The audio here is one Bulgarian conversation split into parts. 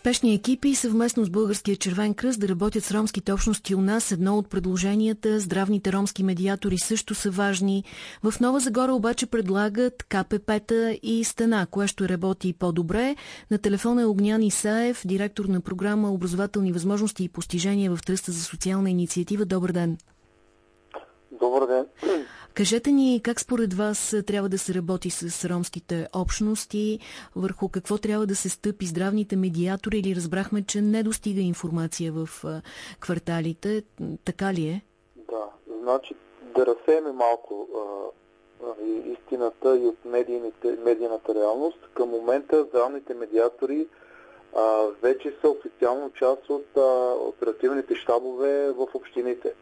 Спешни екипи съвместно с Българския червен кръст да работят с ромските общности у нас. Едно от предложенията. Здравните ромски медиатори също са важни. В Нова Загора обаче предлагат КПП-та и стена, кое ще работи по-добре. На телефона е Огнян Исаев, директор на програма Образователни възможности и постижения в Тръста за социална инициатива. Добър ден! Добър ден! Кажете ни как според вас трябва да се работи с ромските общности, върху какво трябва да се стъпи здравните медиатори или разбрахме, че не достига информация в кварталите. Така ли е? Да, значи да разсееме малко а, истината и от медийната реалност. Към момента здравните медиатори а, вече са официално част от а, оперативните щабове в общините.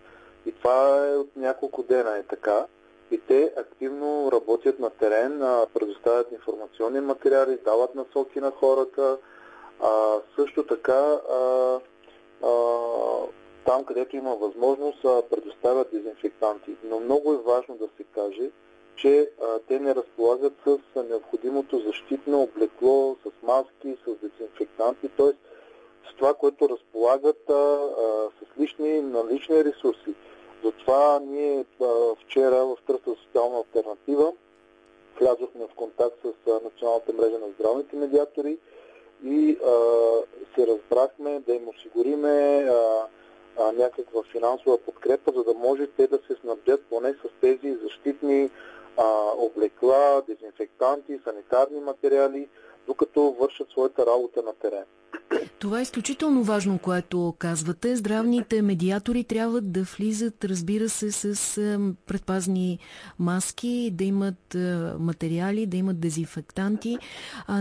И това е от няколко дена е така и те активно работят на терен, предоставят информационни материали, дават насоки на хората. А, също така а, а, там, където има възможност, предоставят дезинфектанти. Но много е важно да се каже, че а, те не разполагат с необходимото защитно облекло, с маски, с дезинфектанти, т.е. с това, което разполагат а, а, с лични, налични ресурси. Затова ние вчера в Тръста социална альтернатива влязохме в контакт с Националната мрежа на здравните медиатори и а, се разбрахме да им осигуриме а, а, някаква финансова подкрепа, за да може те да се снабдят поне с тези защитни а, облекла, дезинфектанти, санитарни материали, докато вършат своята работа на терен. Това е изключително важно, което казвате. Здравните медиатори трябва да влизат, разбира се, с предпазни маски, да имат материали, да имат дезинфектанти.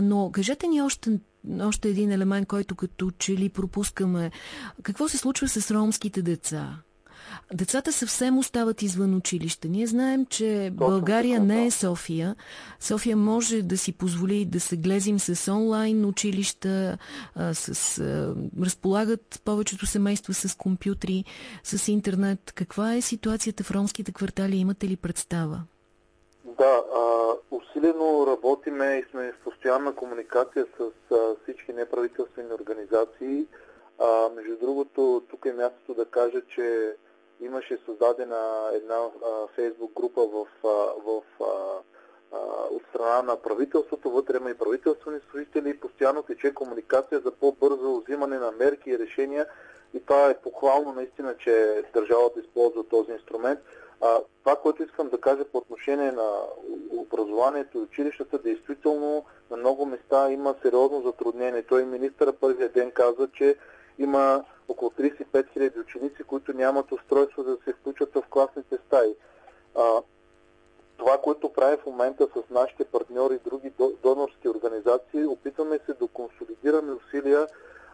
Но кажете ни още още един елемент, който като че ли пропускаме. Какво се случва с ромските деца? Децата съвсем остават извън училище. Ние знаем, че Точно България не е София. София може да си позволи да се глезим с онлайн училища, с, разполагат повечето семейства с компютри, с интернет. Каква е ситуацията в ромските квартали? Имате ли представа? Да, а, усилено работиме и сме в постоянна комуникация с а, всички неправителствени организации. А, между другото, тук е мястото да кажа, че имаше създадена една фейсбук група в, в а, от страна на правителството, вътре има и правителствени служители и постоянно тече комуникация за по-бързо взимане на мерки и решения и това е похвално наистина, че държавата използва този инструмент. А, това, което искам да кажа по отношение на образованието и училищата, действително на много места има сериозно затруднение. Той министъра първия ден каза, че има около 35 000 ученици, които нямат устройство да се включат в класните стаи. А, това, което прави в момента с нашите партньори и други донорски организации, опитваме се да консолидираме усилия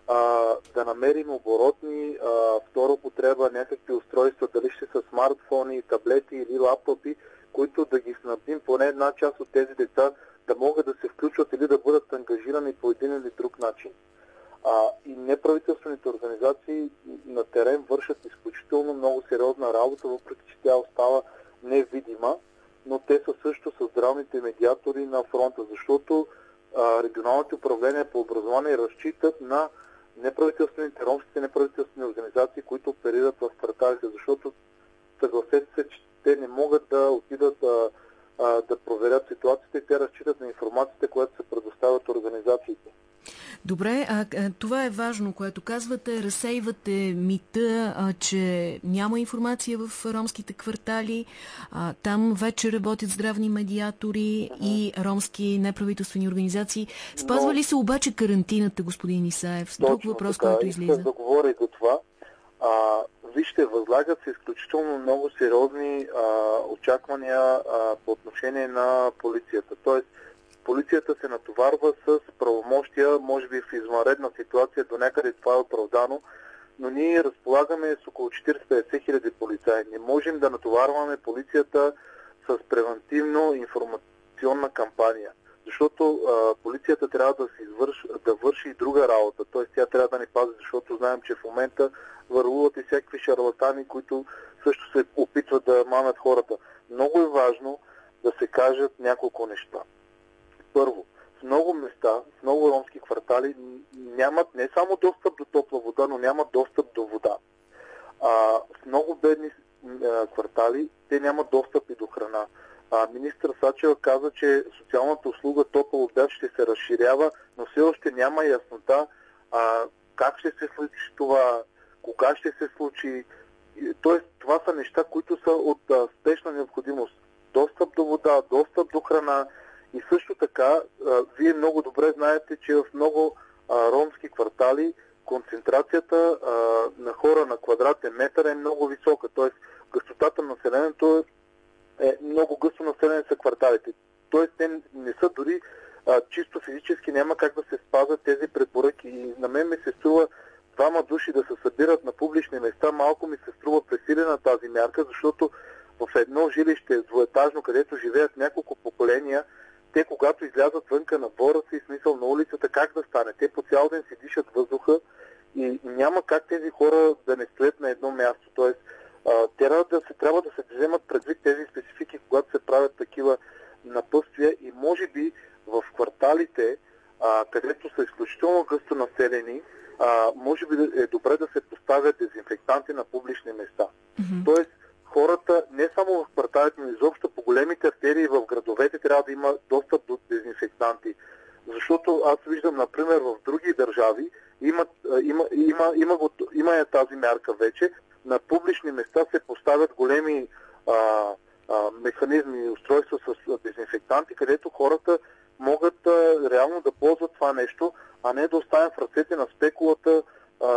а, да намерим оборотни, а, втора употреба, някакви устройства, дали ще са смартфони, таблети или лаптопи, които да ги снабдим поне една част от тези деца да могат да се включват или да бъдат ангажирани по един или друг начин. А, и неправителствените организации на терен вършат изключително много сериозна работа, въпреки че тя остава невидима, но те са също с здравните медиатори на фронта, защото а, регионалните управления по образование разчитат на неправителствените, ромските неправителствени организации, които оперират в кварталите, защото съгласете се, че те не могат да отидат а, а, да проверят ситуацията и те разчитат на информацията, която се предоставят организациите. Добре, а, това е важно, което казвате. Разсейвате мита, а, че няма информация в ромските квартали. А, там вече работят здравни медиатори -huh. и ромски неправителствени организации. Спазва Но... ли се обаче карантината, господин Исаев? Друг въпрос, така. който излиза. Искам да говоря за това. А, вижте, възлагат се изключително много сериозни а, очаквания а, по отношение на полицията. Тоест, полицията се натоварва с правомощия, може би в извънредна ситуация, до някъде това е оправдано, но ние разполагаме с около 40-50 хиляди полицаи. Не можем да натоварваме полицията с превентивно информационна кампания, защото а, полицията трябва да, се извърш, да върши и друга работа, т.е. тя трябва да ни пази, защото знаем, че в момента върлуват и всякакви шарлатани, които също се опитват да мамят хората. Много е важно да се кажат няколко неща. Много места, в много ромски квартали нямат не само достъп до топла вода, но нямат достъп до вода. А, в много бедни квартали те нямат достъп и до храна. А, министър Сачева каза, че социалната услуга топъл обяд ще се разширява, но все още няма яснота а, как ще се случи това, кога ще се случи. Тоест, това са неща, които са от а, спешна необходимост. Достъп до вода, достъп до храна и също така, вие много добре знаете, че в много ромски квартали концентрацията на хора на квадратен метър е много висока. Тоест, гъстотата на населението е много гъсто населени са кварталите. Тоест, те не са дори чисто физически няма как да се спазват тези препоръки. И на мен ми се струва двама души да се събират на публични места, малко ми се струва пресилена тази мярка, защото в едно жилище, двуетажно, където живеят няколко поколения, те когато излязат вънка на двора си, смисъл на улицата, как да стане? Те по цял ден си дишат въздуха и няма как тези хора да не стоят на едно място. Тоест, трябва да се, трябва да се вземат предвид тези специфики, когато се правят такива напъствия и може би в кварталите, а, където са изключително гъсто населени, а, може би е добре да се поставят дезинфектанти на публични места. Mm-hmm. Тоест, хората не само в кварталите, но изобщо по големите артерии в градовете трябва да има достъп до дезинфектанти. Защото аз виждам, например, в други държави има, има, има, има, има, има е тази мярка вече. На публични места се поставят големи а, а, механизми и устройства с дезинфектанти, където хората могат а, реално да ползват това нещо, а не да оставим в ръцете на спекулата а,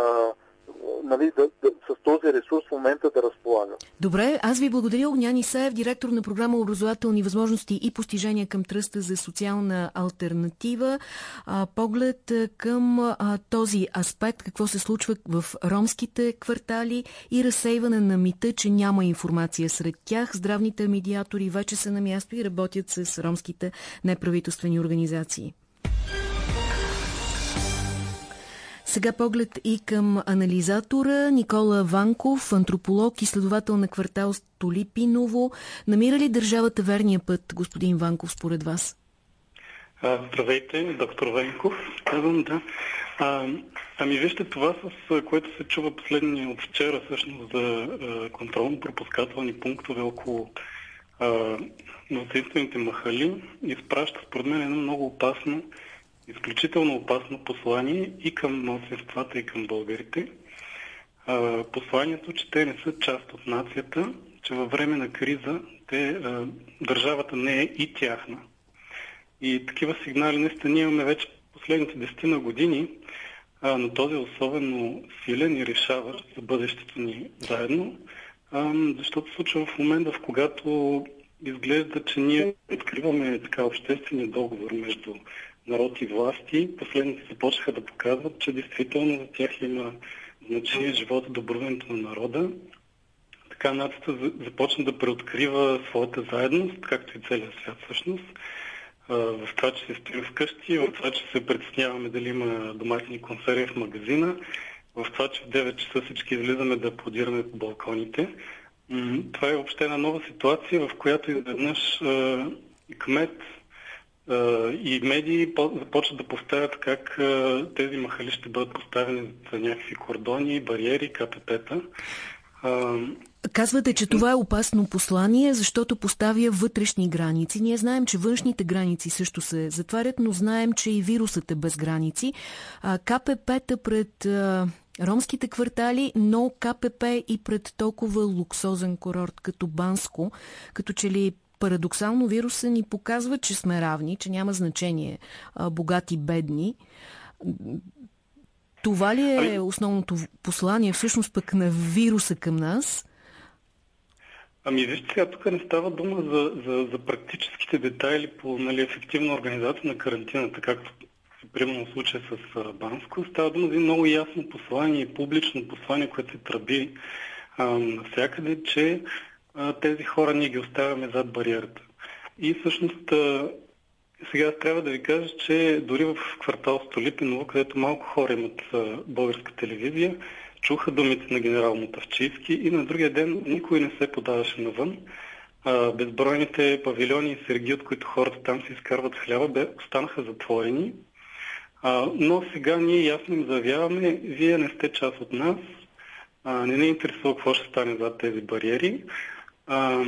нали, да, да, с този ресурс в момента да разполага. Добре, аз ви благодаря. Огнян Исаев, директор на програма Образователни възможности и постижения към тръста за социална альтернатива. А, поглед към а, този аспект, какво се случва в ромските квартали и разсейване на мита, че няма информация сред тях. Здравните медиатори вече са на място и работят с ромските неправителствени организации. Сега поглед и към анализатора Никола Ванков, антрополог, изследовател на квартал Столипиново. Намира ли държавата верния път, господин Ванков, според вас? Здравейте, доктор Венков. Казвам, да. А, ами вижте, това с което се чува последния от вчера всъщност за контролно-пропускателни пунктове около малцинствените махали изпраща според мен едно много опасно изключително опасно послание и към младсинствата, и към българите. Посланието, че те не са част от нацията, че във време на криза те, държавата не е и тяхна. И такива сигнали наистина ние имаме вече последните десетина години, а, но този е особено силен и решаващ за бъдещето ни заедно, защото случва в момента, в когато изглежда, че ние откриваме така обществения договор между народ и власти, последните започнаха да показват, че действително за тях има значение живота, добровенето на народа. Така нацията започна да преоткрива своята заедност, както и целият свят всъщност. В това, че се стоим вкъщи, в това, че се притесняваме дали има домашни консерви в магазина, в това, че в 9 часа всички излизаме да аплодираме по балконите. Това е въобще една нова ситуация, в която изведнъж кмет, и медии започват да поставят как тези махали ще бъдат поставени за някакви кордони, бариери, КПП-та. Казвате, че това е опасно послание, защото поставя вътрешни граници. Ние знаем, че външните граници също се затварят, но знаем, че и вирусът е без граници. КПП-та пред ромските квартали, но КПП и пред толкова луксозен курорт като Банско, като че ли парадоксално вируса ни показва, че сме равни, че няма значение богати, бедни. Това ли е ами- основното послание всъщност пък на вируса към нас? Ами вижте сега, тук не става дума за, за, за практическите детайли по нали, ефективна организация на карантината, както примерно в случая с Банско. Става дума за много ясно послание, публично послание, което се тръби а, навсякъде, че тези хора ние ги оставяме зад бариерата. И всъщност сега трябва да ви кажа, че дори в квартал Столипиново, където малко хора имат българска телевизия, чуха думите на генерал Мотавчийски и на другия ден никой не се подаваше навън. безбройните павилиони и серги, от които хората там си изкарват хляба, бе, останаха затворени. Но сега ние ясно им заявяваме, вие не сте част от нас, не не интересува какво ще стане зад тези бариери. А,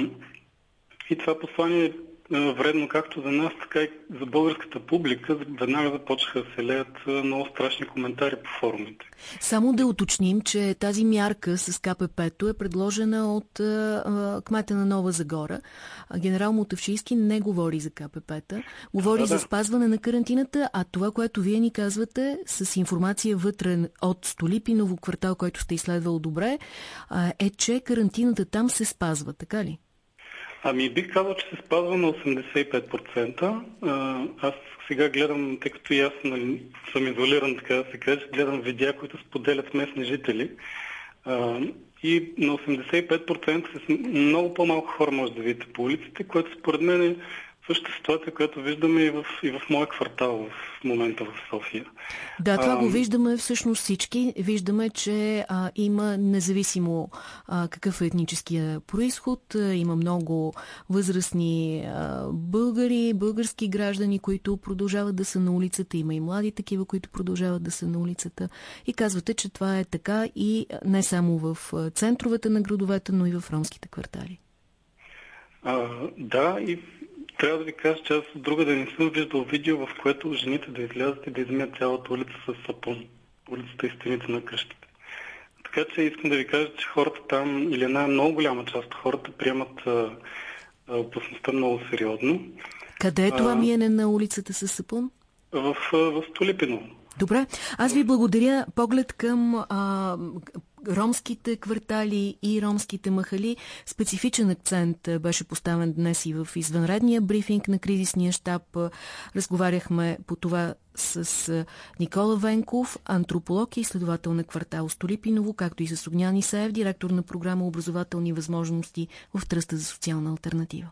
и това послание вредно както за нас, така и за българската публика. Веднага започнаха да се леят много страшни коментари по форумите. Само да уточним, че тази мярка с КПП-то е предложена от а, кмета на Нова Загора. Генерал Мотавшийски не говори за КПП-та, говори да, за спазване на карантината, а това, което вие ни казвате с информация вътре от Столипиново квартал, който сте изследвал добре, е, че карантината там се спазва, така ли? Ами бих казал, че се спазва на 85%. Аз сега гледам, тъй като и аз нали, съм изолиран, така да се каже, гледам видеа, които споделят местни жители. И на 85% с много по-малко хора може да видите по улиците, което според мен е същата ситуация, която виждаме и в, и в моя квартал в момента в София. Да, това а, го виждаме всъщност всички. Виждаме, че а, има независимо а, какъв е етническия происход, а, има много възрастни а, българи, български граждани, които продължават да са на улицата. Има и млади такива, които продължават да са на улицата. И казвате, че това е така и не само в центровете на градовете, но и в ромските квартали. А, да, и трябва да ви кажа, че аз друга да не съм виждал видео, в което жените да излязат и да измият цялата улица с сапун. Улицата и стените на къщите. Така че искам да ви кажа, че хората там, или една много голяма част от хората, приемат а, а, опасността много сериозно. Къде е това а, миене на улицата с сапун? В, в Столипиново. Добре. Аз ви благодаря. Поглед към а, ромските квартали и ромските махали. Специфичен акцент беше поставен днес и в извънредния брифинг на кризисния щаб. Разговаряхме по това с Никола Венков, антрополог и изследовател на квартал Столипиново, както и с Огнян Исаев, директор на програма Образователни възможности в Тръста за социална альтернатива.